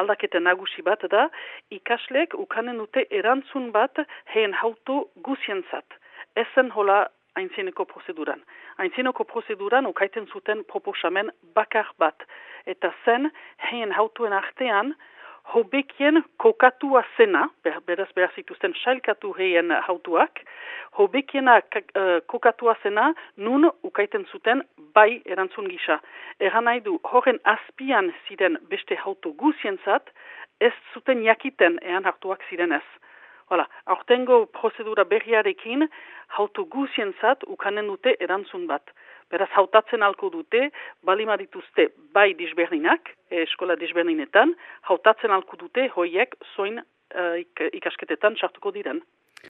aldaketa nagusi bat da, ikasleek ukanen dute erantzun bat heen hautu guzientzat. Ezen hola haintzineko prozeduran. Haintzineko prozeduran ukaiten zuten proposamen bakar bat. Eta zen, heen hautuen artean, hobekien kokatua zena, beraz beraz zituzten sailkatu heien hautuak, hobekiena uh, kokatua zena nun ukaiten zuten bai erantzun gisa. Egan nahi du, horren azpian ziren beste hautu guzientzat, ez zuten jakiten ean hartuak ziren. Hala, aurtengo prozedura berriarekin, hautu guzientzat ukanen dute erantzun bat. Beraz, hautatzen alko dute, balima dituzte bai disberdinak, eh, eskola disberdinetan, hautatzen alko dute hoiek zoin uh, ikasketetan sartuko diren.